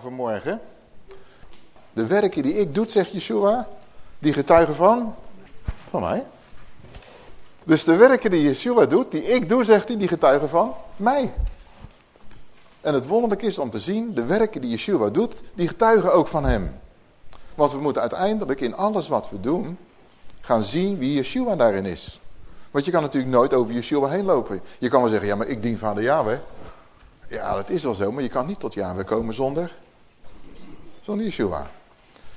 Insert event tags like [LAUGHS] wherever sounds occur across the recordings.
vanmorgen. De werken die ik doe, zegt Yeshua, die getuigen van, van mij. Dus de werken die Yeshua doet, die ik doe, zegt hij, die getuigen van mij. En het wonderlijke is om te zien, de werken die Yeshua doet, die getuigen ook van hem. Want we moeten uiteindelijk in alles wat we doen, gaan zien wie Yeshua daarin is. Want je kan natuurlijk nooit over Yeshua heen lopen. Je kan wel zeggen, ja maar ik dien vader Yahweh. Ja, dat is wel zo, maar je kan niet tot Yahweh komen zonder, zonder Yeshua.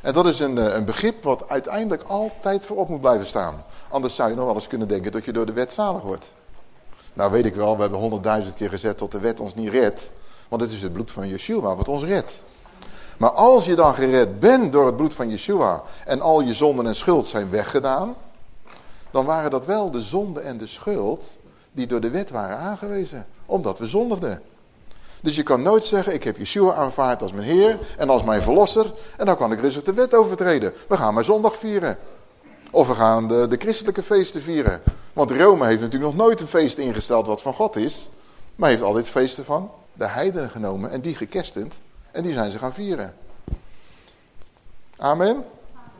En dat is een, eh, een begrip wat uiteindelijk altijd voorop moet blijven staan. Anders zou je nog wel eens kunnen denken dat je door de wet zalig wordt. Nou weet ik wel, we hebben honderdduizend keer gezet tot de wet ons niet redt. Want het is het bloed van Yeshua wat ons redt. Maar als je dan gered bent door het bloed van Yeshua en al je zonden en schuld zijn weggedaan, dan waren dat wel de zonde en de schuld die door de wet waren aangewezen, omdat we zondigden. Dus je kan nooit zeggen, ik heb Yeshua aanvaard als mijn Heer en als mijn Verlosser. En dan kan ik rustig de wet overtreden. We gaan maar zondag vieren. Of we gaan de, de christelijke feesten vieren. Want Rome heeft natuurlijk nog nooit een feest ingesteld wat van God is. Maar heeft altijd feesten van de heidenen genomen en die gekerstend. En die zijn ze gaan vieren. Amen.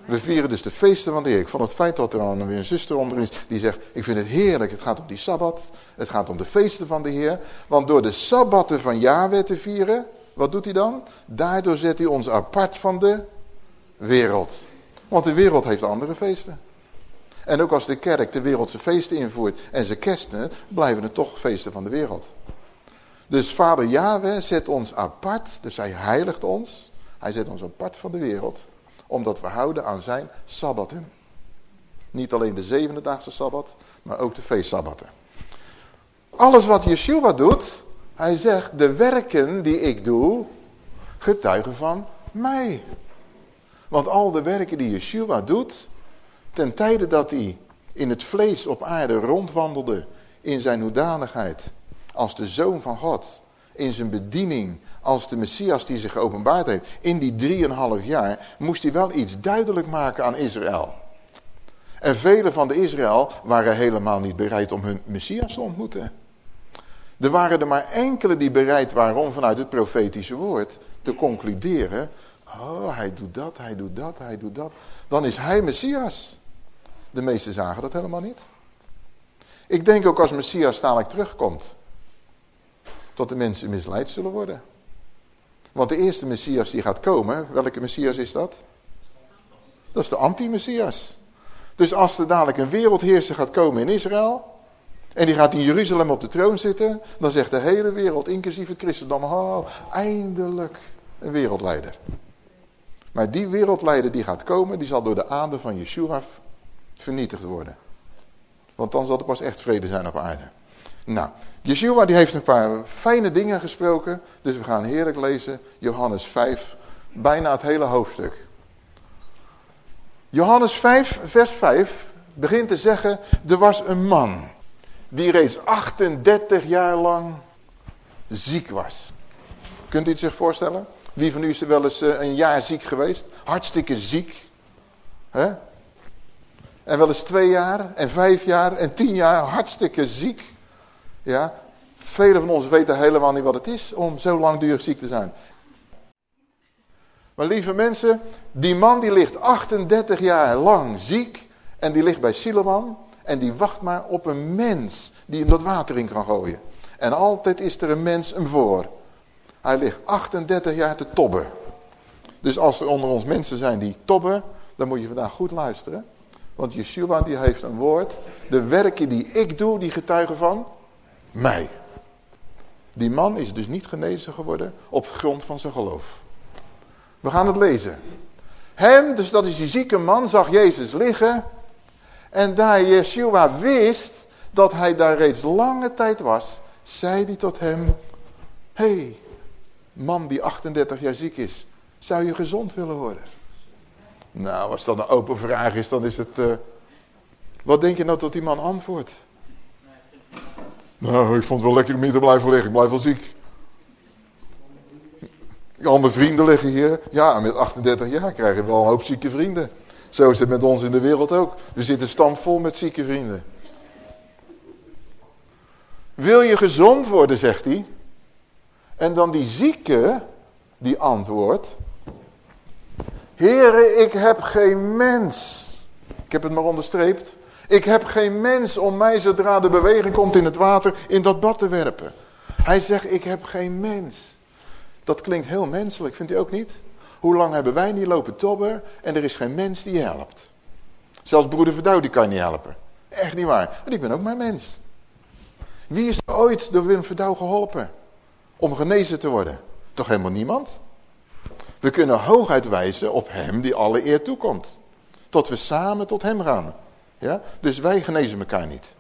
We vieren dus de feesten van de Heer. Ik vond het feit dat er dan weer een zuster onder is die zegt, ik vind het heerlijk, het gaat om die Sabbat, het gaat om de feesten van de Heer. Want door de Sabbatten van Yahweh te vieren, wat doet hij dan? Daardoor zet hij ons apart van de wereld. Want de wereld heeft andere feesten. En ook als de kerk de wereldse feesten invoert en ze kersten, blijven het toch feesten van de wereld. Dus vader Yahweh zet ons apart, dus hij heiligt ons. Hij zet ons apart van de wereld omdat we houden aan zijn sabbaten. Niet alleen de zevende daagse sabbat, maar ook de feestsabbaten. Alles wat Yeshua doet, hij zegt, de werken die ik doe, getuigen van mij. Want al de werken die Yeshua doet, ten tijde dat hij in het vlees op aarde rondwandelde, in zijn hoedanigheid, als de Zoon van God, in zijn bediening als de Messias die zich geopenbaard heeft. In die drieënhalf jaar moest hij wel iets duidelijk maken aan Israël. En vele van de Israël waren helemaal niet bereid om hun Messias te ontmoeten. Er waren er maar enkele die bereid waren om vanuit het profetische woord te concluderen. Oh, hij doet dat, hij doet dat, hij doet dat. Dan is hij Messias. De meesten zagen dat helemaal niet. Ik denk ook als Messias dadelijk terugkomt tot de mensen misleid zullen worden. Want de eerste Messias die gaat komen, welke Messias is dat? Dat is de anti-Messias. Dus als er dadelijk een wereldheerser gaat komen in Israël... en die gaat in Jeruzalem op de troon zitten... dan zegt de hele wereld, inclusief het christendom... oh, eindelijk een wereldleider. Maar die wereldleider die gaat komen... die zal door de adem van Yeshua vernietigd worden. Want dan zal er pas echt vrede zijn op aarde. Nou, Yeshua die heeft een paar fijne dingen gesproken. Dus we gaan heerlijk lezen. Johannes 5, bijna het hele hoofdstuk. Johannes 5, vers 5 begint te zeggen... Er was een man die reeds 38 jaar lang ziek was. Kunt u het zich voorstellen? Wie van u is er wel eens eh, een jaar ziek geweest? Hartstikke ziek. En wel eens twee jaar en vijf jaar en tien jaar hartstikke ziek. Ja, velen van ons weten helemaal niet wat het is om zo langdurig ziek te zijn. Maar lieve mensen, die man die ligt 38 jaar lang ziek en die ligt bij Siloam en die wacht maar op een mens die hem dat water in kan gooien. En altijd is er een mens hem voor. Hij ligt 38 jaar te tobben. Dus als er onder ons mensen zijn die tobben, dan moet je vandaag goed luisteren. Want Yeshua die heeft een woord. De werken die ik doe, die getuigen van mij. Die man is dus niet genezen geworden op grond van zijn geloof. We gaan het lezen. Hem, dus dat is die zieke man, zag Jezus liggen. En daar Yeshua wist dat hij daar reeds lange tijd was, zei hij tot hem, hey, man die 38 jaar ziek is, zou je gezond willen worden? Nou, als dat een open vraag is, dan is het... Uh... wat denk je nou tot die man antwoordt? Nou, ik vond het wel lekker om hier te blijven liggen. Ik blijf wel ziek. Al mijn vrienden liggen hier. Ja, met 38 jaar krijg je wel een hoop zieke vrienden. Zo is het met ons in de wereld ook. We zitten stampvol met zieke vrienden. Wil je gezond worden, zegt hij. En dan die zieke, die antwoordt. Here, ik heb geen mens. Ik heb het maar onderstreept. Ik heb geen mens om mij zodra de beweging komt in het water in dat bad te werpen. Hij zegt, ik heb geen mens. Dat klinkt heel menselijk, vindt u ook niet? Hoe lang hebben wij niet lopen tobben en er is geen mens die je helpt. Zelfs broeder Verdouw die kan je niet helpen. Echt niet waar, want ik ben ook maar mens. Wie is er ooit door Wim Verdouw geholpen om genezen te worden? Toch helemaal niemand? We kunnen hooguit wijzen op hem die alle eer toekomt. Tot we samen tot hem gaan. Ja? Dus wij genezen elkaar niet.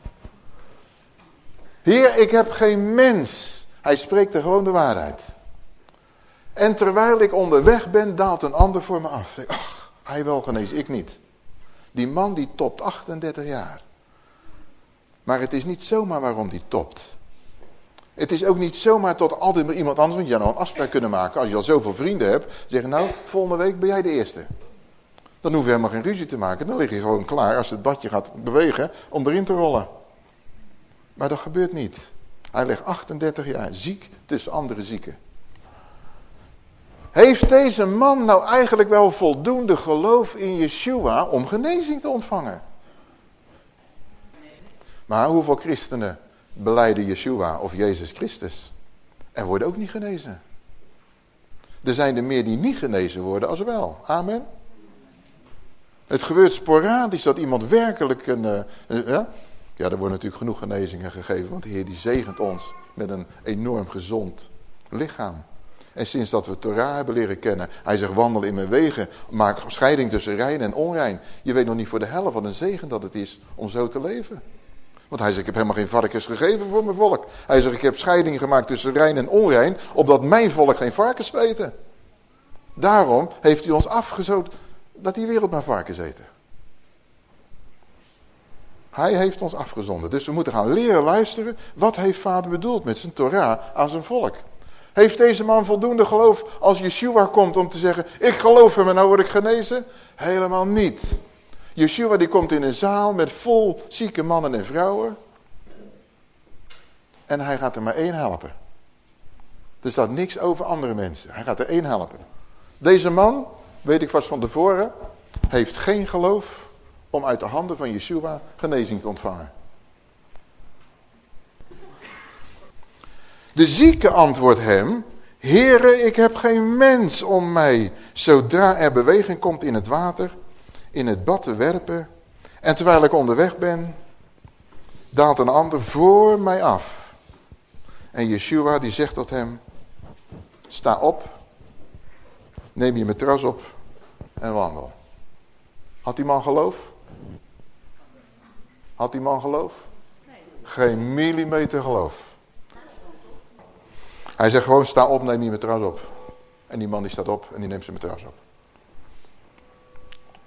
Heer, ik heb geen mens. Hij spreekt er gewoon de waarheid. En terwijl ik onderweg ben, daalt een ander voor me af. Ach, hij wel genezen, ik niet. Die man die topt 38 jaar. Maar het is niet zomaar waarom die topt. Het is ook niet zomaar tot altijd maar iemand anders, want je nou een afspraak kunnen maken. Als je al zoveel vrienden hebt, zeggen nou, volgende week ben jij de eerste. Dan hoef je helemaal geen ruzie te maken. Dan lig je gewoon klaar als het badje gaat bewegen om erin te rollen. Maar dat gebeurt niet. Hij ligt 38 jaar ziek tussen andere zieken. Heeft deze man nou eigenlijk wel voldoende geloof in Yeshua om genezing te ontvangen? Maar hoeveel christenen beleiden Yeshua of Jezus Christus en worden ook niet genezen? Er zijn er meer die niet genezen worden als wel. Amen. Het gebeurt sporadisch dat iemand werkelijk een... Uh, ja? ja, er worden natuurlijk genoeg genezingen gegeven, want de Heer die zegent ons met een enorm gezond lichaam. En sinds dat we Torah hebben leren kennen, hij zegt wandel in mijn wegen, maak scheiding tussen rein en onrein. Je weet nog niet voor de helft wat een zegen dat het is om zo te leven. Want hij zegt, ik heb helemaal geen varkens gegeven voor mijn volk. Hij zegt, ik heb scheiding gemaakt tussen rein en onrein, opdat mijn volk geen varkens eten. Daarom heeft hij ons afgezoten dat die wereld maar varkens eten. Hij heeft ons afgezonden. Dus we moeten gaan leren luisteren. Wat heeft vader bedoeld met zijn Torah aan zijn volk? Heeft deze man voldoende geloof als Yeshua komt om te zeggen... ik geloof hem en nou word ik genezen? Helemaal niet. Yeshua die komt in een zaal met vol zieke mannen en vrouwen. En hij gaat er maar één helpen. Er staat niks over andere mensen. Hij gaat er één helpen. Deze man, weet ik vast van tevoren, heeft geen geloof om uit de handen van Yeshua genezing te ontvangen. De zieke antwoordt hem, Heere, ik heb geen mens om mij, zodra er beweging komt in het water, in het bad te werpen. En terwijl ik onderweg ben, daalt een ander voor mij af. En Yeshua die zegt tot hem, sta op, neem je matras op en wandel. Had die man geloof? Had die man geloof? Geen millimeter geloof. Hij zegt gewoon, sta op, neem je matras op. En die man die staat op en die neemt zijn matras op.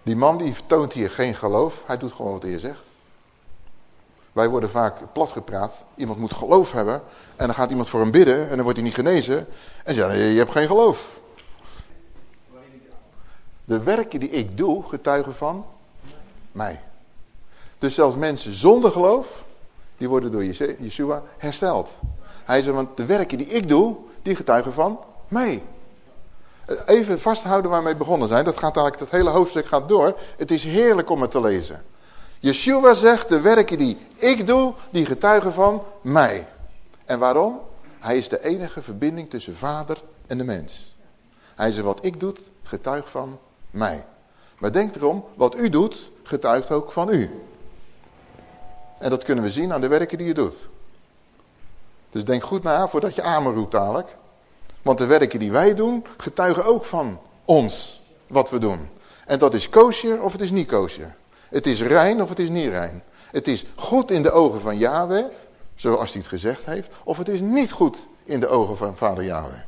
Die man die toont hier geen geloof, hij doet gewoon wat Heer zegt. Wij worden vaak plat gepraat. Iemand moet geloof hebben. En dan gaat iemand voor hem bidden en dan wordt hij niet genezen. En zegt, je hebt geen geloof. De werken die ik doe, getuigen van mij. Dus zelfs mensen zonder geloof, die worden door Yeshua hersteld. Hij zegt, want de werken die ik doe, die getuigen van mij. Even vasthouden waar we mee begonnen zijn. Dat gaat eigenlijk, het hele hoofdstuk gaat door. Het is heerlijk om het te lezen. Yeshua zegt, de werken die ik doe, die getuigen van mij. En waarom? Hij is de enige verbinding tussen vader en de mens. Hij zegt, wat ik doe, getuigt van mij. Maar denk erom, wat u doet, getuigt ook van u. En dat kunnen we zien aan de werken die je doet. Dus denk goed na voordat je amen roept dadelijk. Want de werken die wij doen, getuigen ook van ons, wat we doen. En dat is koosje of het is niet koosje. Het is rein of het is niet rein. Het is goed in de ogen van Yahweh, zoals hij het gezegd heeft. Of het is niet goed in de ogen van vader Yahweh.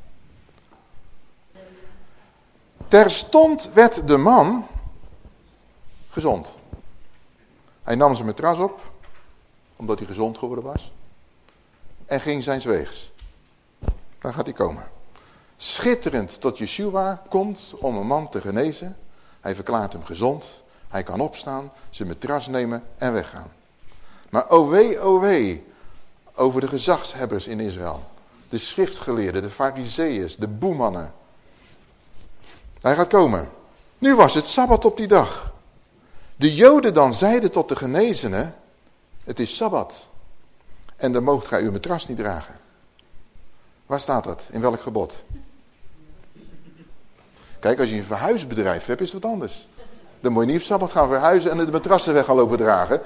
Terstond werd de man gezond. Hij nam zijn matras op, omdat hij gezond geworden was. En ging zijn weegs. Daar gaat hij komen. Schitterend tot Yeshua komt om een man te genezen. Hij verklaart hem gezond. Hij kan opstaan, zijn matras nemen en weggaan. Maar o wee, o over de gezagshebbers in Israël. De schriftgeleerden, de fariseeërs, de boemannen. Hij gaat komen. Nu was het Sabbat op die dag. De Joden dan zeiden tot de genezenen, het is Sabbat. En dan moogt gij uw matras niet dragen. Waar staat dat? In welk gebod? Kijk, als je een verhuisbedrijf hebt, is het wat anders. Dan moet je niet op Sabbat gaan verhuizen en de matrassen weg gaan lopen dragen.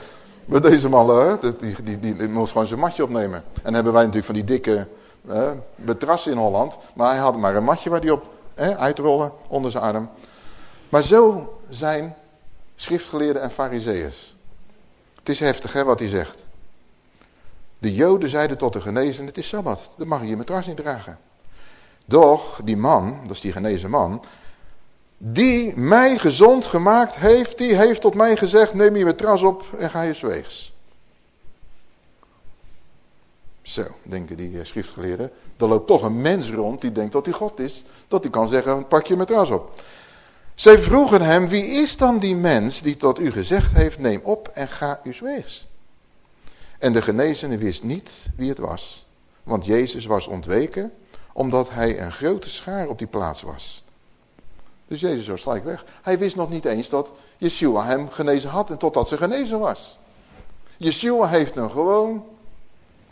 Maar deze man, die, die, die, die, moest gewoon zijn matje opnemen. En hebben wij natuurlijk van die dikke eh, matrassen in Holland. Maar hij had maar een matje waar hij op uitrollen onder zijn arm. Maar zo zijn schriftgeleerden en fariseeërs. Het is heftig hè, wat hij zegt. De joden zeiden tot de genezen, het is Sabbat, dan mag je je matras niet dragen. Doch, die man, dat is die genezen man, die mij gezond gemaakt heeft, die heeft tot mij gezegd, neem je matras op en ga je zweegs. Zo, denken die eh, schriftgeleerden. Er loopt toch een mens rond die denkt dat hij God is. Dat hij kan zeggen, pak je matras op. Zij vroegen hem, wie is dan die mens die tot u gezegd heeft, neem op en ga uw weegs. En de genezene wist niet wie het was, want Jezus was ontweken, omdat hij een grote schaar op die plaats was. Dus Jezus was gelijk weg. Hij wist nog niet eens dat Yeshua hem genezen had en totdat ze genezen was. Yeshua heeft hem gewoon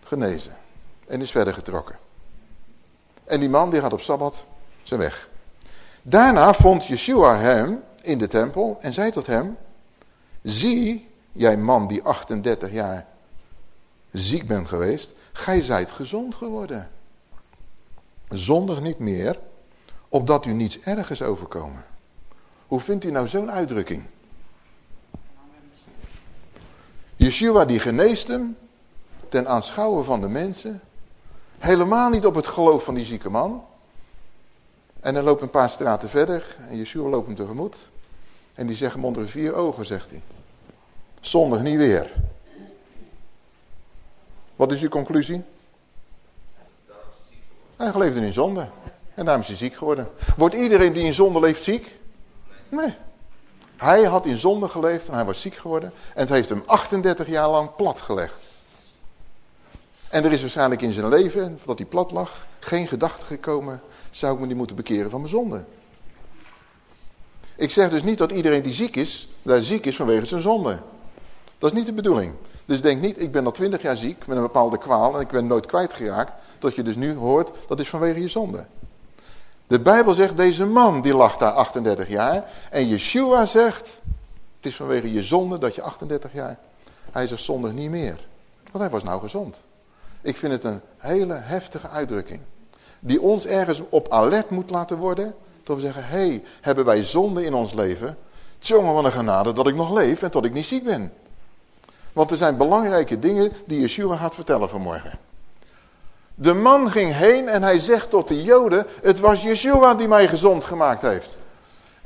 genezen en is verder getrokken. En die man die gaat op Sabbat zijn weg. Daarna vond Yeshua hem in de tempel en zei tot hem, zie jij man die 38 jaar ziek bent geweest, gij zijt gezond geworden. Zonder niet meer, opdat u niets erg is overkomen. Hoe vindt u nou zo'n uitdrukking? Yeshua die geneest hem, ten aanschouwen van de mensen, helemaal niet op het geloof van die zieke man, en hij loopt een paar straten verder en Yeshua loopt hem tegemoet. En die zegt hem onder vier ogen, zegt hij. Zondig niet weer. Wat is uw conclusie? Hij leefde in zonde. En daarom is hij ziek geworden. Wordt iedereen die in zonde leeft ziek? Nee. Hij had in zonde geleefd en hij was ziek geworden. En het heeft hem 38 jaar lang plat gelegd. En er is waarschijnlijk in zijn leven, dat hij plat lag, geen gedachte gekomen zou ik me niet moeten bekeren van mijn zonde. Ik zeg dus niet dat iedereen die ziek is, daar ziek is vanwege zijn zonde. Dat is niet de bedoeling. Dus denk niet, ik ben al twintig jaar ziek met een bepaalde kwaal en ik ben nooit kwijtgeraakt. Dat je dus nu hoort, dat is vanwege je zonde. De Bijbel zegt, deze man die lag daar 38 jaar. En Yeshua zegt, het is vanwege je zonde dat je 38 jaar. Hij zegt zondig niet meer. Want hij was nou gezond. Ik vind het een hele heftige uitdrukking die ons ergens op alert moet laten worden. Dat we zeggen, hé, hey, hebben wij zonde in ons leven? Tjonge, wat een genade dat ik nog leef en dat ik niet ziek ben. Want er zijn belangrijke dingen die Yeshua gaat vertellen vanmorgen. De man ging heen en hij zegt tot de joden, het was Yeshua die mij gezond gemaakt heeft.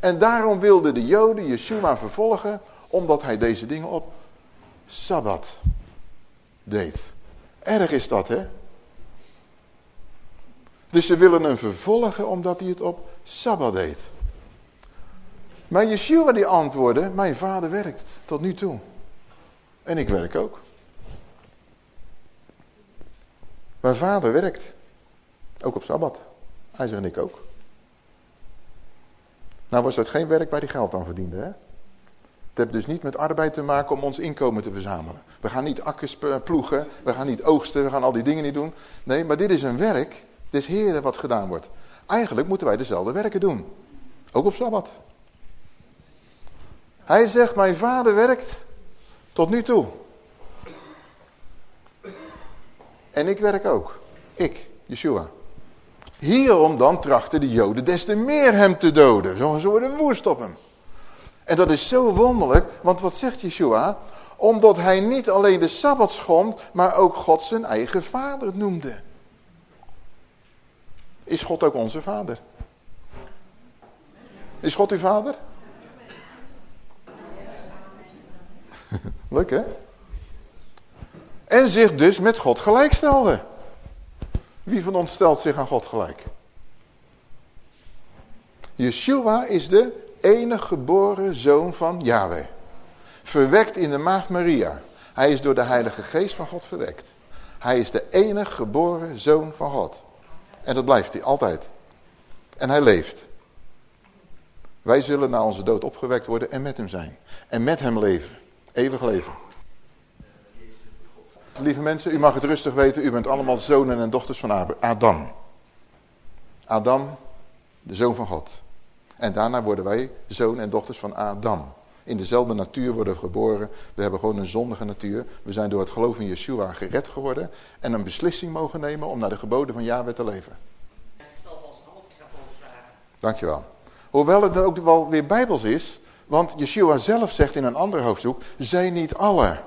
En daarom wilden de joden Yeshua vervolgen, omdat hij deze dingen op Sabbat deed. Erg is dat, hè? Dus ze willen hem vervolgen omdat hij het op Sabbat deed. Maar Yeshua die antwoordde, mijn vader werkt tot nu toe. En ik werk ook. Mijn vader werkt. Ook op Sabbat. Hij zegt en ik ook. Nou was dat geen werk waar hij geld aan verdiende. Hè? Het heeft dus niet met arbeid te maken om ons inkomen te verzamelen. We gaan niet akkers ploegen, we gaan niet oogsten, we gaan al die dingen niet doen. Nee, maar dit is een werk des Heren wat gedaan wordt. Eigenlijk moeten wij dezelfde werken doen. Ook op Sabbat. Hij zegt, mijn vader werkt tot nu toe. En ik werk ook. Ik, Yeshua. Hierom dan trachten de joden des te meer hem te doden. Zo worden woest op hem. En dat is zo wonderlijk, want wat zegt Yeshua? Omdat hij niet alleen de Sabbat schond, maar ook God zijn eigen vader noemde is God ook onze vader. Is God uw vader? [LAUGHS] Leuk hè? En zich dus met God gelijk stelde. Wie van ons stelt zich aan God gelijk? Yeshua is de enige geboren zoon van Yahweh. Verwekt in de maagd Maria. Hij is door de heilige geest van God verwekt. Hij is de enige geboren zoon van God. En dat blijft hij altijd. En hij leeft. Wij zullen na onze dood opgewekt worden en met hem zijn. En met hem leven. Eeuwig leven. Lieve mensen, u mag het rustig weten. U bent allemaal zonen en dochters van Adam. Adam, de zoon van God. En daarna worden wij zoon en dochters van Adam. In dezelfde natuur worden we geboren. We hebben gewoon een zondige natuur. We zijn door het geloof in Yeshua gered geworden. En een beslissing mogen nemen om naar de geboden van Yahweh te leven. Dankjewel. Hoewel het ook wel weer bijbels is. Want Yeshua zelf zegt in een ander hoofdstuk. Zijn niet alle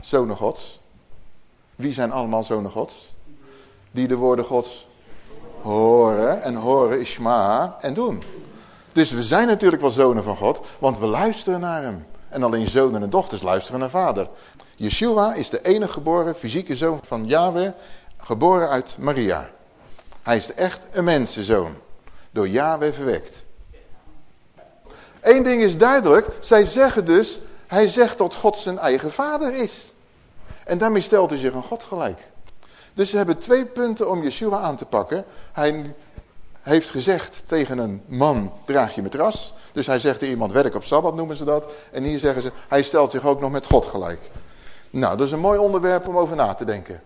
zonen gods. Wie zijn allemaal zonen gods? Die de woorden gods horen. En horen is en doen. Dus we zijn natuurlijk wel zonen van God, want we luisteren naar hem. En alleen zonen en dochters luisteren naar vader. Yeshua is de enige geboren fysieke zoon van Yahweh, geboren uit Maria. Hij is echt een mensenzoon, door Yahweh verwekt. Eén ding is duidelijk, zij zeggen dus, hij zegt dat God zijn eigen vader is. En daarmee stelt hij zich aan God gelijk. Dus ze hebben twee punten om Yeshua aan te pakken. Hij heeft gezegd tegen een man, draag je ras. Dus hij zegt tegen iemand, werk op Sabbat noemen ze dat. En hier zeggen ze, hij stelt zich ook nog met God gelijk. Nou, dat is een mooi onderwerp om over na te denken.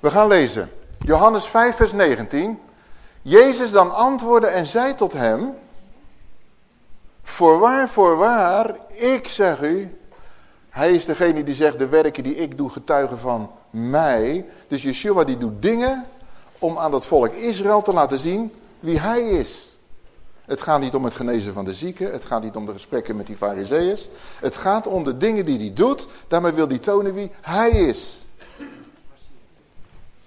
We gaan lezen. Johannes 5 vers 19. Jezus dan antwoordde en zei tot hem... Voorwaar, voorwaar, ik zeg u... Hij is degene die zegt, de werken die ik doe getuigen van mij. Dus Yeshua die doet dingen om aan dat volk Israël te laten zien wie hij is. Het gaat niet om het genezen van de zieken. Het gaat niet om de gesprekken met die fariseeërs. Het gaat om de dingen die hij doet. Daarmee wil hij tonen wie hij is.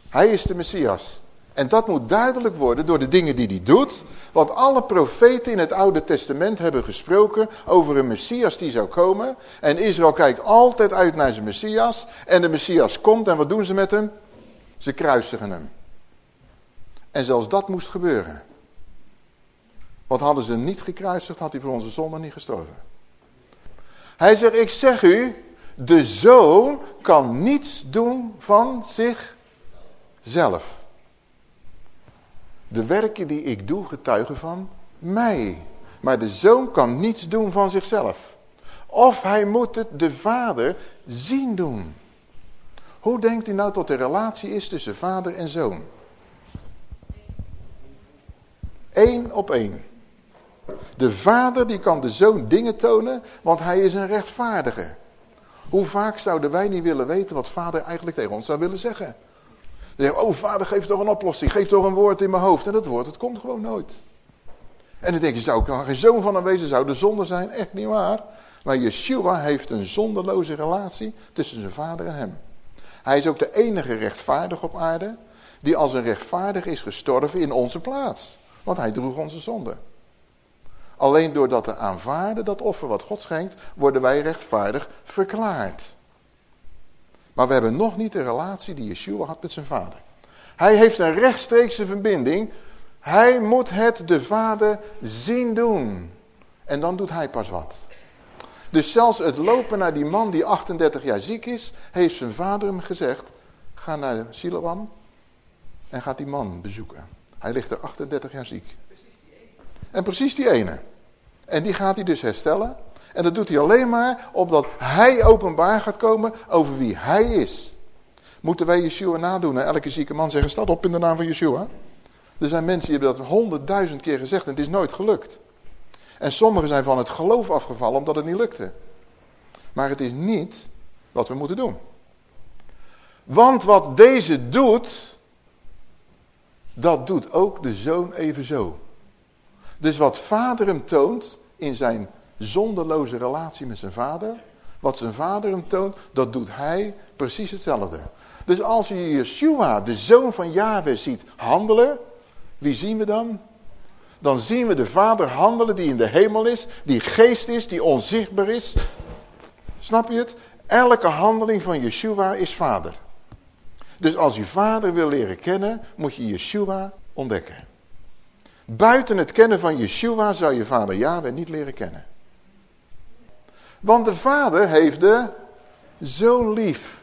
Hij is de Messias. En dat moet duidelijk worden door de dingen die hij doet. Want alle profeten in het Oude Testament hebben gesproken over een Messias die zou komen. En Israël kijkt altijd uit naar zijn Messias. En de Messias komt en wat doen ze met hem? Ze kruisigen hem. En zelfs dat moest gebeuren. Want hadden ze hem niet gekruisigd, had hij voor onze zonde niet gestorven. Hij zegt, ik zeg u, de zoon kan niets doen van zichzelf. De werken die ik doe getuigen van mij. Maar de zoon kan niets doen van zichzelf. Of hij moet het de vader zien doen. Hoe denkt u nou dat de relatie is tussen vader en zoon? Eén op één. De vader die kan de zoon dingen tonen, want hij is een rechtvaardige. Hoe vaak zouden wij niet willen weten wat vader eigenlijk tegen ons zou willen zeggen? Dan zeggen oh vader geef toch een oplossing, geef toch een woord in mijn hoofd. En dat woord, het komt gewoon nooit. En dan denk je, zou ik er geen zoon van wezen, zou de zonde zijn? Echt niet waar. Maar Yeshua heeft een zonderloze relatie tussen zijn vader en hem. Hij is ook de enige rechtvaardige op aarde, die als een rechtvaardige is gestorven in onze plaats. Want hij droeg onze zonde. Alleen doordat te aanvaarden dat offer wat God schenkt, worden wij rechtvaardig verklaard. Maar we hebben nog niet de relatie die Yeshua had met zijn vader. Hij heeft een rechtstreekse verbinding. Hij moet het de vader zien doen. En dan doet hij pas wat. Dus zelfs het lopen naar die man die 38 jaar ziek is, heeft zijn vader hem gezegd, ga naar Siloam en gaat die man bezoeken. Hij ligt er 38 jaar ziek. En precies die ene. En die gaat hij dus herstellen. En dat doet hij alleen maar opdat hij openbaar gaat komen over wie hij is. Moeten wij Yeshua nadoen en elke zieke man zeggen, staat op in de naam van Yeshua. Er zijn mensen die hebben dat honderdduizend keer gezegd en het is nooit gelukt. En sommigen zijn van het geloof afgevallen omdat het niet lukte. Maar het is niet wat we moeten doen. Want wat deze doet, dat doet ook de zoon evenzo. Dus wat vader hem toont in zijn zonderloze relatie met zijn vader. Wat zijn vader hem toont, dat doet hij precies hetzelfde. Dus als je Yeshua, de zoon van Yahweh, ziet handelen. Wie zien we dan? Dan zien we de vader handelen die in de hemel is. Die geest is, die onzichtbaar is. Snap je het? Elke handeling van Yeshua is vader. Dus als je vader wil leren kennen, moet je Yeshua ontdekken. Buiten het kennen van Yeshua zou je vader Yahweh niet leren kennen. Want de vader heeft de zoon lief.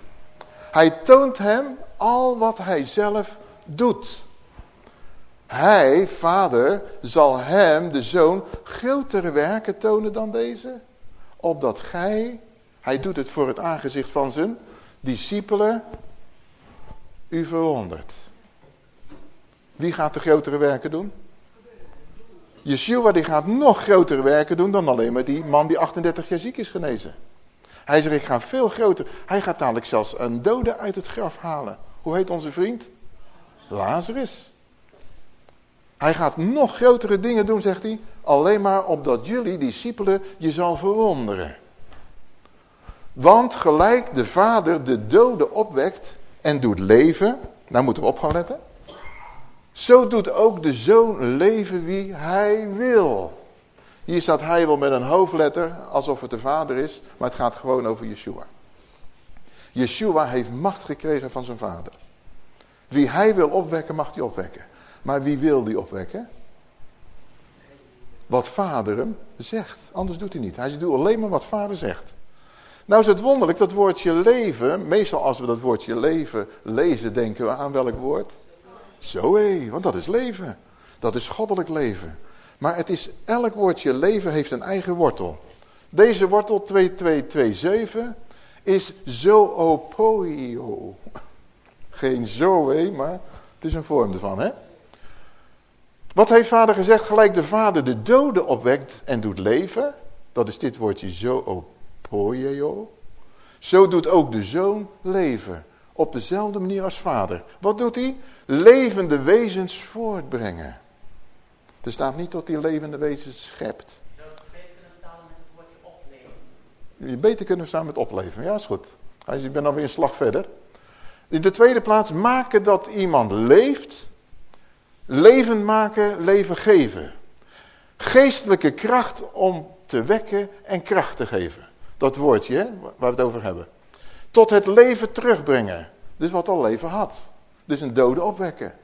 Hij toont hem al wat hij zelf doet. Hij, vader, zal hem, de zoon, grotere werken tonen dan deze. Opdat gij, hij doet het voor het aangezicht van zijn discipelen, u verwondert. Wie gaat de grotere werken doen? Yeshua die gaat nog grotere werken doen dan alleen maar die man die 38 jaar ziek is genezen. Hij zegt, ik ga veel groter. Hij gaat dadelijk zelfs een dode uit het graf halen. Hoe heet onze vriend? Lazarus. Hij gaat nog grotere dingen doen, zegt hij. Alleen maar opdat jullie, discipelen, je zal verwonderen. Want gelijk de vader de doden opwekt en doet leven. Daar moeten we op gaan letten. Zo doet ook de zoon leven wie hij wil. Hier staat hij wel met een hoofdletter, alsof het de vader is, maar het gaat gewoon over Yeshua. Yeshua heeft macht gekregen van zijn vader. Wie hij wil opwekken, mag hij opwekken. Maar wie wil die opwekken? Wat vader hem zegt. Anders doet hij niet. Hij doet alleen maar wat vader zegt. Nou is het wonderlijk, dat woordje leven, meestal als we dat woordje leven lezen, denken we aan welk woord? Zoe, want dat is leven. Dat is goddelijk leven. Maar het is, elk woordje leven heeft een eigen wortel. Deze wortel 2227 is zoopoio. Geen zoe, maar het is een vorm ervan, hè? Wat heeft vader gezegd? Gelijk de vader de doden opwekt en doet leven. Dat is dit woordje zoopoio. Zo doet ook de zoon leven. Op dezelfde manier als vader. Wat doet hij? Levende wezens voortbrengen. Er staat niet dat hij levende wezens schept. Je beter kunnen staan met opleven. Ja, is goed. Je bent alweer een slag verder. In de tweede plaats maken dat iemand leeft. Leven maken, leven geven. Geestelijke kracht om te wekken en kracht te geven. Dat woordje waar we het over hebben. Tot het leven terugbrengen. Dus wat al leven had. Dus een dode opwekken.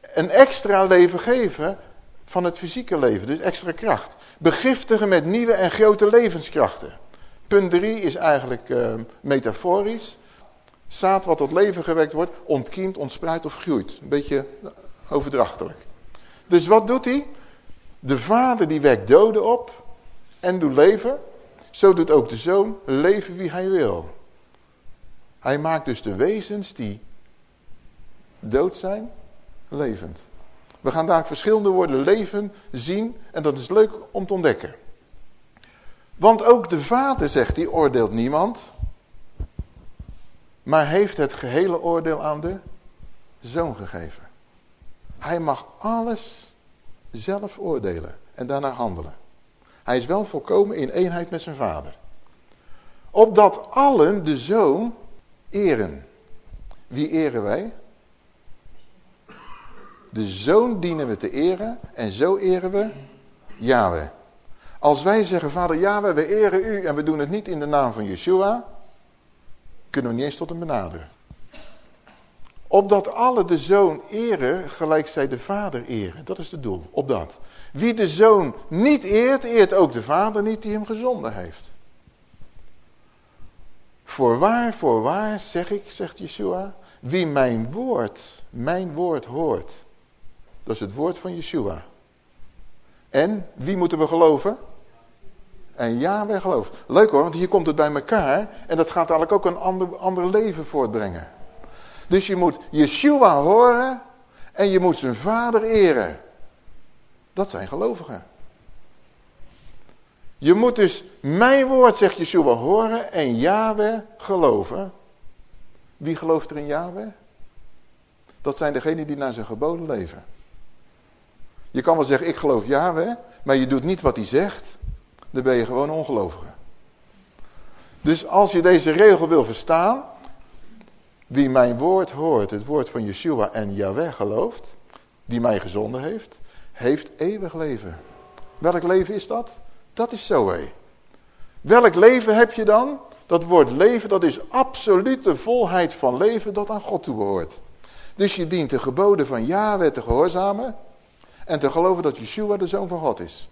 Een extra leven geven van het fysieke leven. Dus extra kracht. Begiftigen met nieuwe en grote levenskrachten. Punt 3 is eigenlijk uh, metaforisch. Zaad wat tot leven gewekt wordt, ontkiemt, ontspruit of groeit. Een beetje overdrachtelijk. Dus wat doet hij? De vader die wekt doden op en doet leven. Zo doet ook de zoon leven wie hij wil. Hij maakt dus de wezens die dood zijn, levend. We gaan daar verschillende woorden leven zien en dat is leuk om te ontdekken. Want ook de vader, zegt hij, oordeelt niemand, maar heeft het gehele oordeel aan de zoon gegeven. Hij mag alles zelf oordelen en daarna handelen. Hij is wel volkomen in eenheid met zijn vader. Opdat allen de zoon eren. Wie eren wij? De zoon dienen we te eren en zo eren we Yahweh. Als wij zeggen, vader Yahweh, we eren u en we doen het niet in de naam van Yeshua, kunnen we niet eens tot hem benaderen. Opdat alle de zoon eren, gelijk zij de vader eren. Dat is het doel, opdat. Wie de zoon niet eert, eert ook de vader niet die hem gezonden heeft. Voorwaar, voorwaar, zeg ik, zegt Yeshua, wie mijn woord, mijn woord hoort. Dat is het woord van Yeshua. En wie moeten we geloven? En ja, wij geloven. Leuk hoor, want hier komt het bij elkaar. En dat gaat eigenlijk ook een ander, ander leven voortbrengen. Dus je moet Yeshua horen en je moet zijn vader eren. Dat zijn gelovigen. Je moet dus mijn woord, zegt Yeshua, horen en Yahweh geloven. Wie gelooft er in Yahweh? Dat zijn degenen die naar zijn geboden leven. Je kan wel zeggen, ik geloof Yahweh, maar je doet niet wat hij zegt, dan ben je gewoon ongelovige. Dus als je deze regel wil verstaan, wie mijn woord hoort, het woord van Yeshua en Yahweh gelooft, die mij gezonden heeft, heeft eeuwig leven. Welk leven is dat? Dat is Zoe. Welk leven heb je dan? Dat woord leven, dat is absolute volheid van leven dat aan God toebehoort. Dus je dient de geboden van Yahweh te gehoorzamen en te geloven dat Yeshua de Zoon van God is.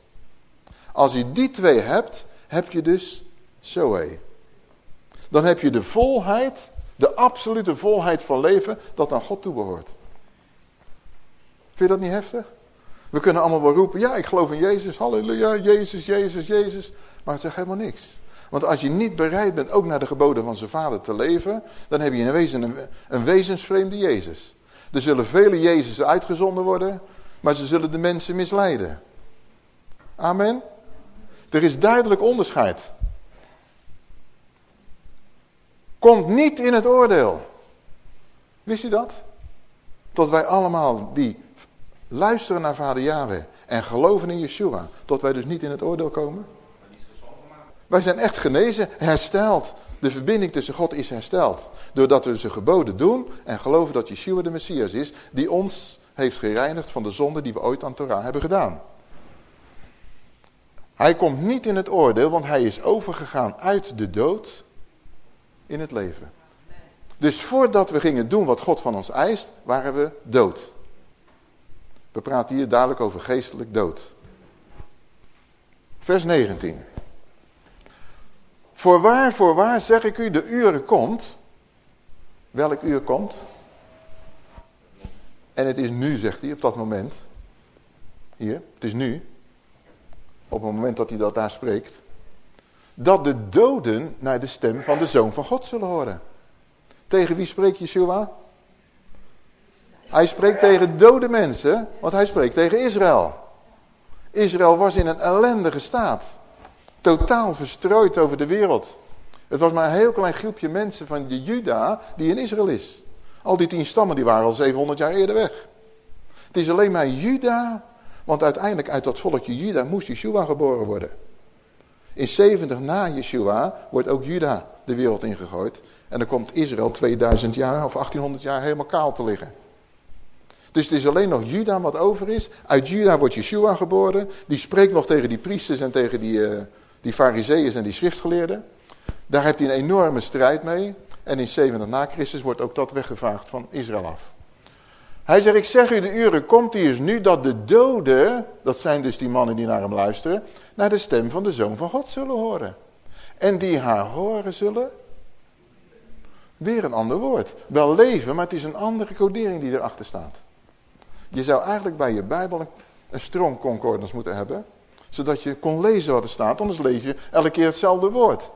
Als je die twee hebt, heb je dus Zoe. Dan heb je de volheid, de absolute volheid van leven dat aan God toebehoort. Vind je dat niet heftig? We kunnen allemaal wel roepen, ja ik geloof in Jezus, halleluja, Jezus, Jezus, Jezus. Maar het zegt helemaal niks. Want als je niet bereid bent ook naar de geboden van zijn vader te leven, dan heb je wezen een, een wezensvreemde Jezus. Er zullen vele Jezusen uitgezonden worden, maar ze zullen de mensen misleiden. Amen. Er is duidelijk onderscheid. Komt niet in het oordeel. Wist u dat? Tot wij allemaal die luisteren naar vader Yahweh en geloven in Yeshua, tot wij dus niet in het oordeel komen? Wij zijn echt genezen, hersteld. De verbinding tussen God is hersteld. Doordat we zijn geboden doen en geloven dat Yeshua de Messias is, die ons heeft gereinigd van de zonde die we ooit aan Torah hebben gedaan. Hij komt niet in het oordeel, want hij is overgegaan uit de dood in het leven. Dus voordat we gingen doen wat God van ons eist, waren we dood. We praten hier dadelijk over geestelijk dood. Vers 19. Voorwaar, voorwaar zeg ik u, de uren komt. Welk uur komt? En het is nu, zegt hij, op dat moment. Hier, het is nu. Op het moment dat hij dat daar spreekt. Dat de doden naar de stem van de Zoon van God zullen horen. Tegen wie spreekt Yeshua? Hij spreekt tegen dode mensen, want hij spreekt tegen Israël. Israël was in een ellendige staat. Totaal verstrooid over de wereld. Het was maar een heel klein groepje mensen van de Juda die in Israël is. Al die tien stammen die waren al 700 jaar eerder weg. Het is alleen maar Juda, want uiteindelijk uit dat volkje Juda moest Yeshua geboren worden. In 70 na Yeshua wordt ook Juda de wereld ingegooid. En dan komt Israël 2000 jaar of 1800 jaar helemaal kaal te liggen. Dus het is alleen nog Juda wat over is. Uit Juda wordt Yeshua geboren. Die spreekt nog tegen die priesters en tegen die, uh, die fariseeërs en die schriftgeleerden. Daar heeft hij een enorme strijd mee. En in 70 na Christus wordt ook dat weggevaagd van Israël af. Hij zegt, ik zeg u, de uren komt die is nu dat de doden, dat zijn dus die mannen die naar hem luisteren, naar de stem van de Zoon van God zullen horen. En die haar horen zullen, weer een ander woord. Wel leven, maar het is een andere codering die erachter staat. Je zou eigenlijk bij je Bijbel een, een concordance moeten hebben. Zodat je kon lezen wat er staat, anders lees je elke keer hetzelfde woord.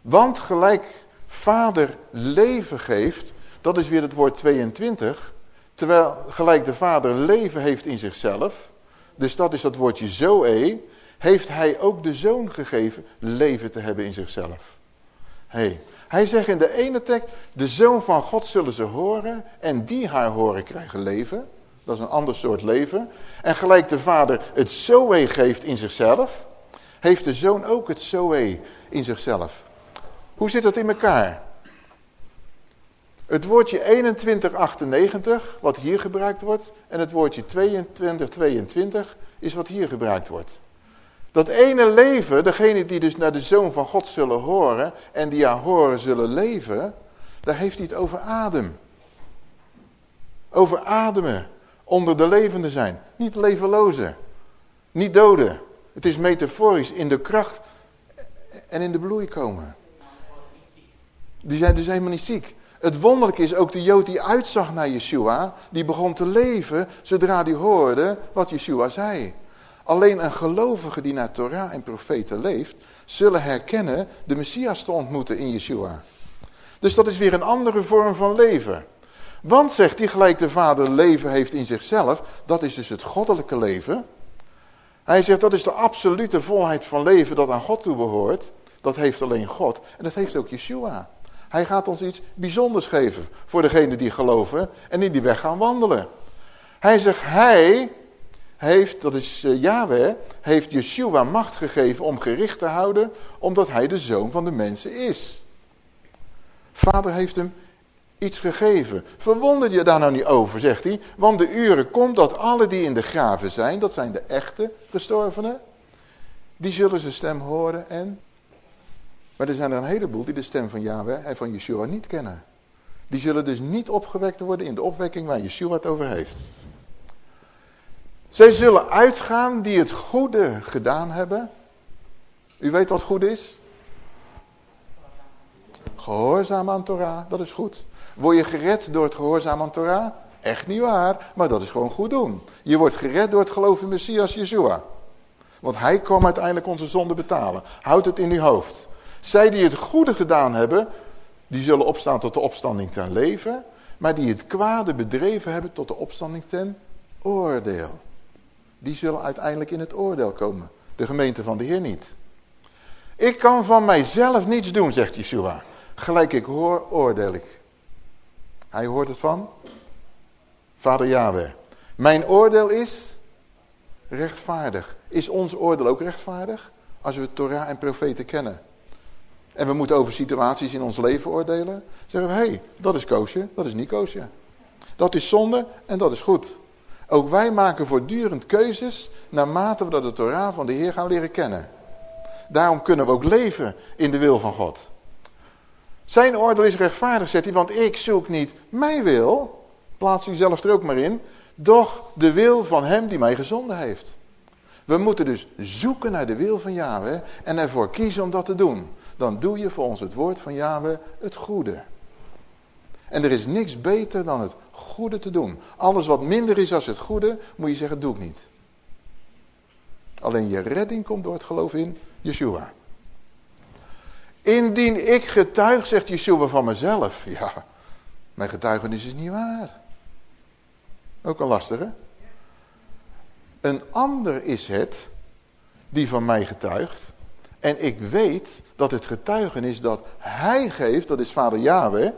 Want gelijk vader leven geeft, dat is weer het woord 22. Terwijl gelijk de vader leven heeft in zichzelf, dus dat is dat woordje zoe, heeft hij ook de zoon gegeven leven te hebben in zichzelf. Hey. Hij zegt in de ene tekst, de zoon van God zullen ze horen en die haar horen krijgen leven. Dat is een ander soort leven. En gelijk de vader het zoe geeft in zichzelf, heeft de zoon ook het zoe in zichzelf. Hoe zit dat in elkaar? Het woordje 2198, wat hier gebruikt wordt, en het woordje 2222 is wat hier gebruikt wordt. Dat ene leven, degene die dus naar de Zoon van God zullen horen en die haar horen zullen leven, daar heeft hij het over adem. Over ademen, onder de levenden zijn. Niet levenloze, niet doden. Het is metaforisch in de kracht en in de bloei komen. Die zijn dus helemaal niet ziek. Het wonderlijke is ook de Jood die uitzag naar Yeshua, die begon te leven zodra hij hoorde wat Yeshua zei. Alleen een gelovige die naar Torah en profeten leeft, zullen herkennen de Messias te ontmoeten in Yeshua. Dus dat is weer een andere vorm van leven. Want, zegt hij, gelijk de vader leven heeft in zichzelf, dat is dus het goddelijke leven. Hij zegt, dat is de absolute volheid van leven dat aan God toe behoort. Dat heeft alleen God en dat heeft ook Yeshua. Hij gaat ons iets bijzonders geven voor degenen die geloven en die die weg gaan wandelen. Hij zegt, hij heeft, dat is uh, Yahweh, heeft Yeshua macht gegeven om gericht te houden, omdat hij de zoon van de mensen is. Vader heeft hem iets gegeven. Verwonder je daar nou niet over, zegt hij, want de uren komt dat alle die in de graven zijn, dat zijn de echte gestorvenen, die zullen zijn stem horen en... Maar er zijn er een heleboel die de stem van Yahweh en van Yeshua niet kennen. Die zullen dus niet opgewekt worden in de opwekking waar Yeshua het over heeft. Zij zullen uitgaan die het goede gedaan hebben. U weet wat goed is? Gehoorzaam aan Torah, dat is goed. Word je gered door het gehoorzaam aan Torah? echt niet waar, maar dat is gewoon goed doen. Je wordt gered door het geloof in Messias Yeshua. Want hij kwam uiteindelijk onze zonde betalen. Houd het in uw hoofd. Zij die het goede gedaan hebben, die zullen opstaan tot de opstanding ten leven. Maar die het kwade bedreven hebben tot de opstanding ten oordeel. Die zullen uiteindelijk in het oordeel komen. De gemeente van de Heer niet. Ik kan van mijzelf niets doen, zegt Yeshua. Gelijk ik hoor, oordeel ik. Hij hoort het van Vader Yahweh. Mijn oordeel is rechtvaardig. Is ons oordeel ook rechtvaardig? Als we Torah en profeten kennen. En we moeten over situaties in ons leven oordelen. Zeggen we, hé, hey, dat is koosje, dat is niet koosje. Dat is zonde en dat is goed. Ook wij maken voortdurend keuzes naarmate we dat de Torah van de Heer gaan leren kennen. Daarom kunnen we ook leven in de wil van God. Zijn oordeel is rechtvaardig, zegt hij, want ik zoek niet mijn wil, plaats u zelf er ook maar in, doch de wil van hem die mij gezonden heeft. We moeten dus zoeken naar de wil van Yahweh en ervoor kiezen om dat te doen. Dan doe je volgens het woord van Yahweh het goede. En er is niks beter dan het goede te doen. Alles wat minder is als het goede, moet je zeggen, doe ik niet. Alleen je redding komt door het geloof in Yeshua. Indien ik getuig, zegt Yeshua van mezelf. [LAUGHS] Ja, mijn getuigenis is niet waar. Ook een lastige. Een ander is het die van mij getuigt. En ik weet dat het getuigenis dat hij geeft, dat is vader Yahweh,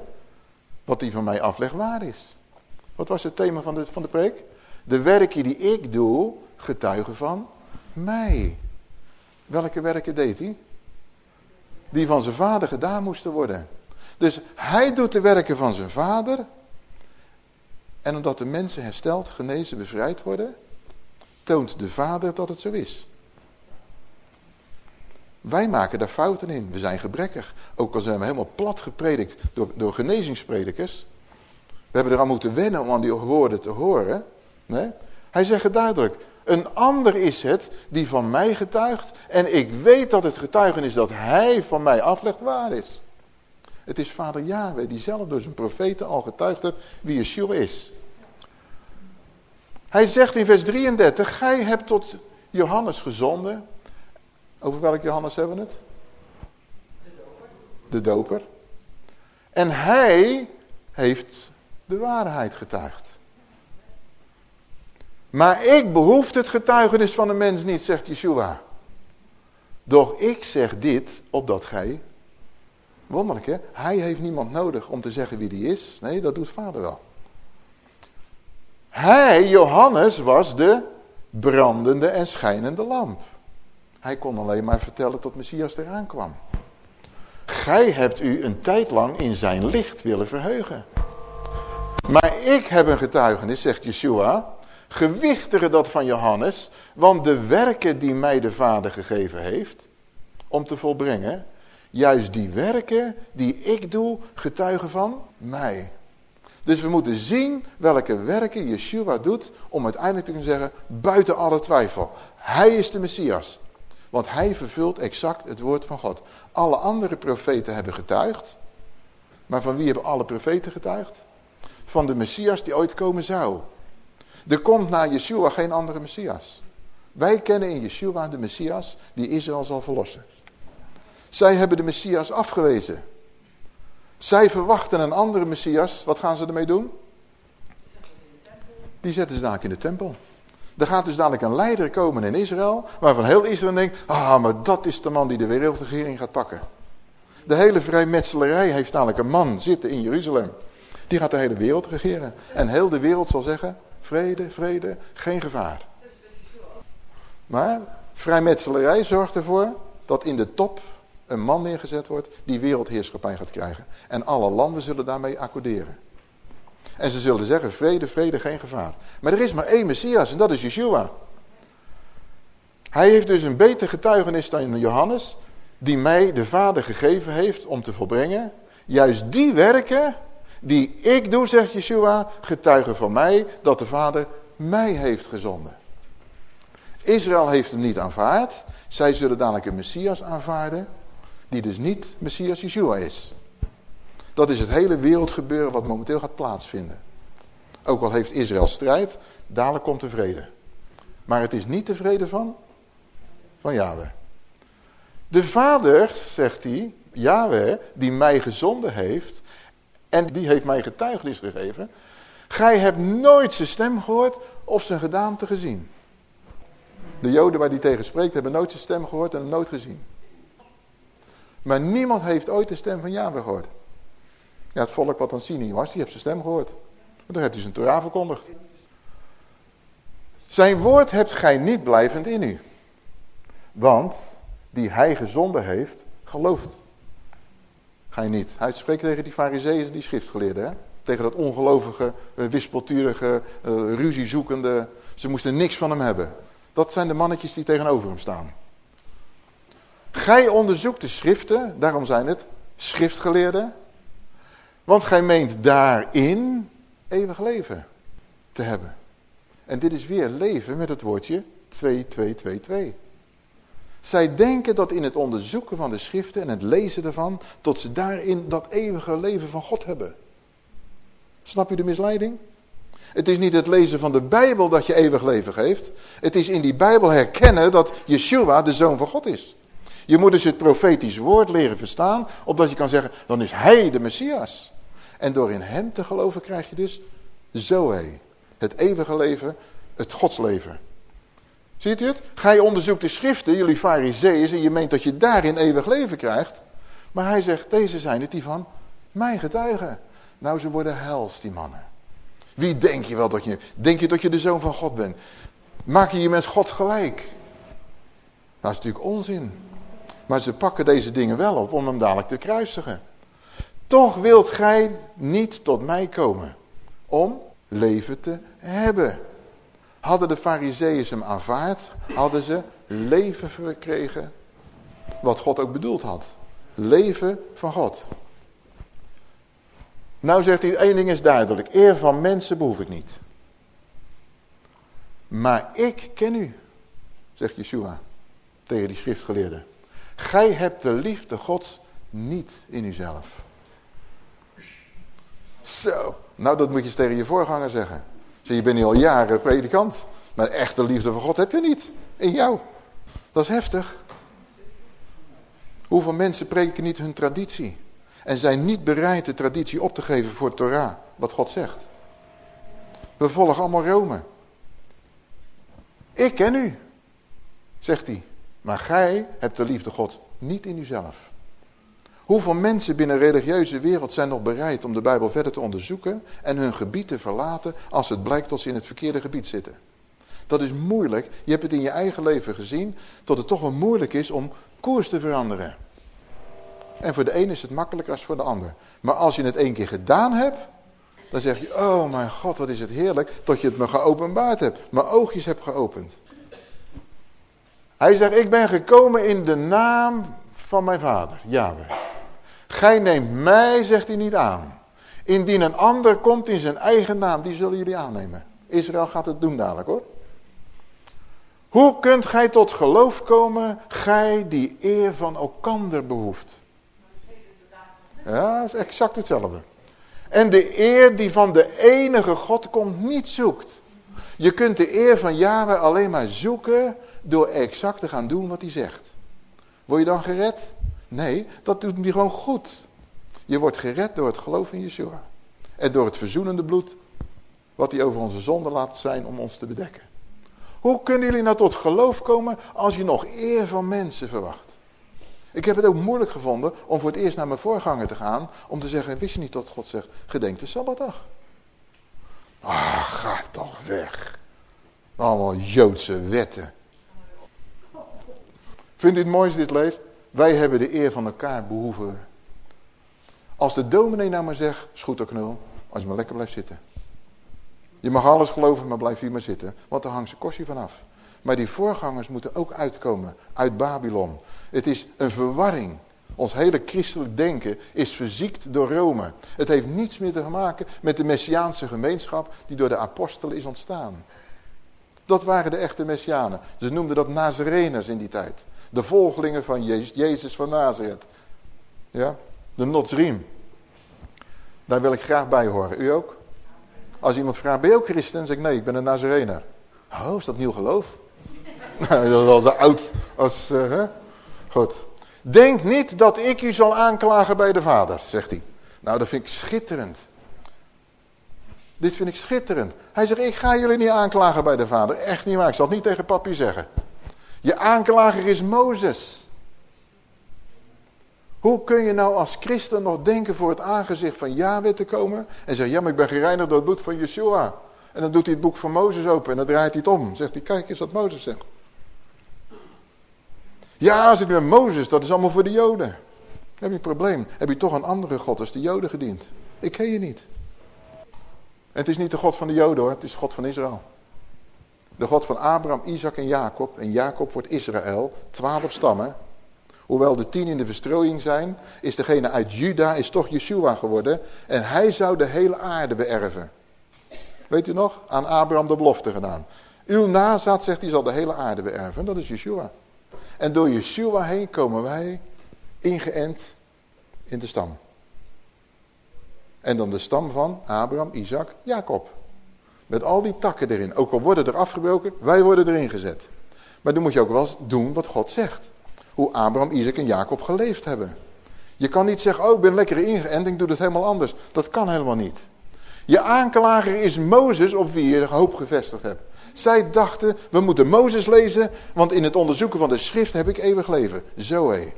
wat hij van mij aflegt waar is. Wat was het thema van de, van de preek? De werken die ik doe, getuigen van mij. Welke werken deed hij? Die van zijn vader gedaan moesten worden. Dus hij doet de werken van zijn vader. En omdat de mensen hersteld, genezen, bevrijd worden, toont de vader dat het zo is. Wij maken daar fouten in. We zijn gebrekkig. Ook al zijn we helemaal plat gepredikt door, door genezingspredikers. We hebben er aan moeten wennen om aan die woorden te horen. Hij zegt duidelijk. Een ander is het die van mij getuigt. En ik weet dat het getuigenis dat hij van mij aflegt waar is. Het is vader Yahweh die zelf door zijn profeten al getuigd heeft wie Yeshua is. Hij zegt in vers 33, gij hebt tot Johannes gezonden. Over welk Johannes hebben we het? De doper. De doper. En hij heeft de waarheid getuigd. Maar ik behoef het getuigenis van de mens niet, zegt Yeshua. Doch ik zeg dit, opdat gij... Wonderlijk hè? Hij heeft niemand nodig om te zeggen wie die is. Nee, dat doet vader wel. Hij, Johannes, was de brandende en schijnende lamp. Hij kon alleen maar vertellen tot Messias eraan kwam. Gij hebt u een tijd lang in zijn licht willen verheugen. Maar ik heb een getuigenis, zegt Yeshua, gewichtiger dat van Johannes, want de werken die mij de Vader gegeven heeft, om te volbrengen, juist die werken die ik doe, getuigen van mij. Dus we moeten zien welke werken Yeshua doet om uiteindelijk te kunnen zeggen, buiten alle twijfel. Hij is de Messias. Want hij vervult exact het woord van God. Alle andere profeten hebben getuigd. Maar van wie hebben alle profeten getuigd? Van de Messias die ooit komen zou. Er komt na Yeshua geen andere Messias. Wij kennen in Yeshua de Messias die Israël zal verlossen. Zij hebben de Messias afgewezen. Zij verwachten een andere Messias. Wat gaan ze ermee doen? Die zetten ze dadelijk in de tempel. Er gaat dus dadelijk een leider komen in Israël. Waarvan heel Israël denkt. Ah, maar dat is de man die de wereldregering gaat pakken. De hele vrijmetselarij heeft dadelijk een man zitten in Jeruzalem. Die gaat de hele wereld regeren. En heel de wereld zal zeggen. Vrede, vrede, geen gevaar. Maar vrijmetselarij zorgt ervoor dat in de top een man neergezet wordt die wereldheerschappij gaat krijgen. En alle landen zullen daarmee accorderen. En ze zullen zeggen, vrede, vrede, geen gevaar. Maar er is maar één Messias en dat is Yeshua. Hij heeft dus een beter getuigenis dan Johannes, die mij de Vader gegeven heeft om te volbrengen. Juist die werken die ik doe, zegt Yeshua, getuigen van mij dat de Vader mij heeft gezonden. Israël heeft hem niet aanvaard. Zij zullen dadelijk een Messias aanvaarden. Die dus niet Messias Yeshua is. Dat is het hele wereldgebeuren wat momenteel gaat plaatsvinden. Ook al heeft Israël strijd, dadelijk komt de vrede. Maar het is niet de vrede van, van Yahweh. De vader, zegt hij, Yahweh, die mij gezonden heeft en die heeft mij getuigenis gegeven. Gij hebt nooit zijn stem gehoord of zijn gedaante gezien. De joden waar die tegen spreekt hebben nooit zijn stem gehoord en nooit gezien. Maar niemand heeft ooit de stem van Yahweh gehoord. Ja, het volk wat aan Sinai was, die heeft zijn stem gehoord. En daar heeft hij zijn Torah verkondigd. Zijn woord hebt gij niet blijvend in u. Want die hij gezonden heeft, gelooft. Gij niet. Hij spreekt tegen die fariseeën die schriftgeleerden. Tegen dat ongelovige, eh, wispelturige, uh, ruziezoekende. Ze moesten niks van hem hebben. Dat zijn de mannetjes die tegenover hem staan. Gij onderzoekt de schriften, daarom zijn het schriftgeleerden. Want gij meent daarin eeuwig leven te hebben. En dit is weer leven met het woordje 2222. Zij denken dat in het onderzoeken van de schriften en het lezen ervan, tot ze daarin dat eeuwige leven van God hebben. Snap je de misleiding? Het is niet het lezen van de Bijbel dat je eeuwig leven geeft. Het is in die Bijbel herkennen dat Yeshua de Zoon van God is. Je moet dus het profetisch woord leren verstaan, opdat je kan zeggen, dan is hij de Messias. En door in hem te geloven krijg je dus Zoe, het eeuwige leven, het godsleven. Ziet u het? Gij onderzoekt de schriften, jullie fariseeën, en je meent dat je daarin eeuwig leven krijgt. Maar hij zegt, deze zijn het die van mijn getuigen. Nou, ze worden hels, die mannen. Wie denk je wel dat je... Denk je dat je de zoon van God bent? Maak je je met God gelijk? Dat is natuurlijk onzin. Maar ze pakken deze dingen wel op om hem dadelijk te kruisigen. Toch wilt gij niet tot mij komen om leven te hebben. Hadden de fariseeën hem aanvaard, hadden ze leven verkregen wat God ook bedoeld had. Leven van God. Nou zegt hij, één ding is duidelijk. Eer van mensen behoef ik niet. Maar ik ken u, zegt Yeshua tegen die schriftgeleerden. Gij hebt de liefde gods niet in uzelf. Zo, nou dat moet je tegen je voorganger zeggen. Zeg, je bent nu al jaren predikant. Maar echte liefde van God heb je niet. In jou. Dat is heftig. Hoeveel mensen prediken niet hun traditie? En zijn niet bereid de traditie op te geven voor Torah. Wat God zegt. We volgen allemaal Rome. Ik ken u. Zegt hij. Maar gij hebt de liefde God niet in uzelf. Hoeveel mensen binnen de religieuze wereld zijn nog bereid om de Bijbel verder te onderzoeken en hun gebied te verlaten als het blijkt dat ze in het verkeerde gebied zitten? Dat is moeilijk. Je hebt het in je eigen leven gezien, tot het toch wel moeilijk is om koers te veranderen. En voor de een is het makkelijker als voor de ander. Maar als je het één keer gedaan hebt, dan zeg je, oh mijn God, wat is het heerlijk dat je het me geopenbaard hebt. Mijn oogjes hebt geopend. Hij zegt, ik ben gekomen in de naam van mijn vader, Yahweh. Gij neemt mij, zegt hij, niet aan. Indien een ander komt in zijn eigen naam, die zullen jullie aannemen. Israël gaat het doen dadelijk hoor. Hoe kunt gij tot geloof komen, gij die eer van elkander behoeft? Ja, dat is exact hetzelfde. En de eer die van de enige God komt, niet zoekt. Je kunt de eer van Yahweh alleen maar zoeken door exact te gaan doen wat hij zegt. Word je dan gered? Nee, dat doet hij gewoon goed. Je wordt gered door het geloof in Yeshua. En door het verzoenende bloed wat hij over onze zonde laat zijn om ons te bedekken. Hoe kunnen jullie nou tot geloof komen als je nog eer van mensen verwacht? Ik heb het ook moeilijk gevonden om voor het eerst naar mijn voorganger te gaan. Om te zeggen, wist je niet dat God zegt, gedenk de Sabbatdag. Ah, ga toch weg. Allemaal Joodse wetten. Vindt u het mooi als dit leest? Wij hebben de eer van elkaar behoeven. Als de dominee nou maar zegt, schoet knul, als je maar lekker blijft zitten. Je mag alles geloven, maar blijf hier maar zitten, want daar hangt ze kostje vanaf. Maar die voorgangers moeten ook uitkomen uit Babylon. Het is een verwarring. Ons hele christelijk denken is verziekt door Rome. Het heeft niets meer te maken met de messiaanse gemeenschap die door de apostelen is ontstaan. Dat waren de echte messianen. Ze noemden dat Nazareners in die tijd. De volgelingen van Jezus, Jezus van Nazareth. Ja, de Notsriem. Daar wil ik graag bij horen. U ook? Als iemand vraagt, ben je ook christen? Dan zeg ik, nee, ik ben een Nazarener. Oh, is dat nieuw geloof? [LAUGHS] dat is wel zo oud als... Uh, hè? Goed. Denk niet dat ik u zal aanklagen bij de vader, zegt hij. Nou, dat vind ik schitterend. Dit vind ik schitterend. Hij zegt, ik ga jullie niet aanklagen bij de vader. Echt niet waar, ik zal het niet tegen papi zeggen. Je aanklager is Mozes. Hoe kun je nou als christen nog denken voor het aangezicht van Yahweh te komen? En zeggen, ja maar ik ben gereinigd door het bloed van Yeshua. En dan doet hij het boek van Mozes open en dan draait hij het om. Zegt hij, kijk eens wat Mozes zegt. Ja, zegt hij, Mozes, dat is allemaal voor de joden. Dan heb je een probleem. Heb je toch een andere God als de joden gediend? Ik ken je niet. Het is niet de God van de joden hoor, het is de God van Israël. De God van Abraham, Isaac en Jacob. En Jacob wordt Israël, twaalf stammen. Hoewel de tien in de verstrooiing zijn, is degene uit Juda is toch Yeshua geworden. En hij zou de hele aarde beërven. Weet u nog? Aan Abraham de belofte gedaan. Uw nazaat, zegt hij, zal de hele aarde beërven. Dat is Yeshua. En door Yeshua heen komen wij ingeënt in de stam. En dan de stam van Abraham, Isaac, Jacob. Met al die takken erin. Ook al worden er afgebroken, wij worden erin gezet. Maar dan moet je ook wel eens doen wat God zegt. Hoe Abraham, Isaac en Jacob geleefd hebben. Je kan niet zeggen, oh ik ben lekker ingeënt, ik doe het helemaal anders. Dat kan helemaal niet. Je aanklager is Mozes op wie je hoop gevestigd hebt. Zij dachten, we moeten Mozes lezen, want in het onderzoeken van de schrift heb ik eeuwig leven. Zo hé.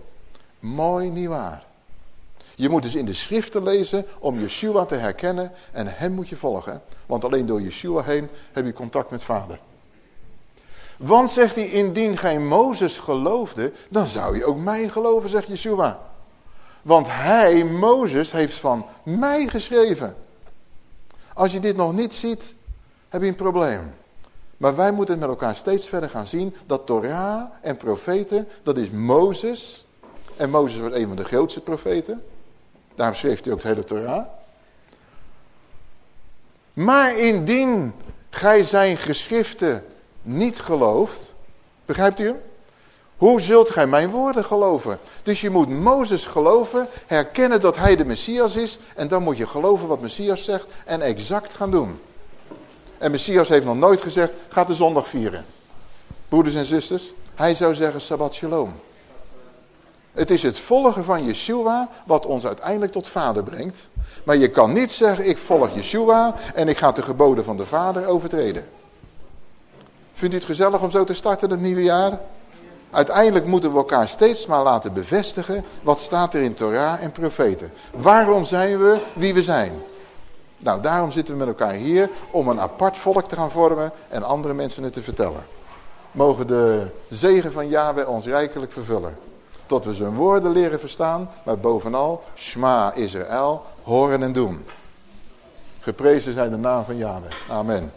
Mooi niet waar. Je moet dus in de schriften lezen om Yeshua te herkennen en hem moet je volgen. Want alleen door Yeshua heen heb je contact met vader. Want zegt hij, indien gij Mozes geloofde, dan zou je ook mij geloven, zegt Yeshua. Want hij, Mozes, heeft van mij geschreven. Als je dit nog niet ziet, heb je een probleem. Maar wij moeten met elkaar steeds verder gaan zien dat Torah en profeten, dat is Mozes. En Mozes was een van de grootste profeten. Daarom schreef hij ook het hele Torah. Maar indien gij zijn geschriften niet gelooft, begrijpt u hem? Hoe zult gij mijn woorden geloven? Dus je moet Mozes geloven, herkennen dat hij de Messias is en dan moet je geloven wat Messias zegt en exact gaan doen. En Messias heeft nog nooit gezegd, ga de zondag vieren. Broeders en zusters, hij zou zeggen Sabbat Shalom. Het is het volgen van Yeshua wat ons uiteindelijk tot vader brengt. Maar je kan niet zeggen, ik volg Yeshua en ik ga de geboden van de vader overtreden. Vindt u het gezellig om zo te starten het nieuwe jaar? Uiteindelijk moeten we elkaar steeds maar laten bevestigen wat staat er in Torah en profeten. Waarom zijn we wie we zijn? Nou, daarom zitten we met elkaar hier om een apart volk te gaan vormen en andere mensen het te vertellen. Mogen de zegen van Yahweh ons rijkelijk vervullen. Tot we zijn woorden leren verstaan, maar bovenal, Shma Israël, horen en doen. Geprezen zijn de naam van Yahweh. Amen.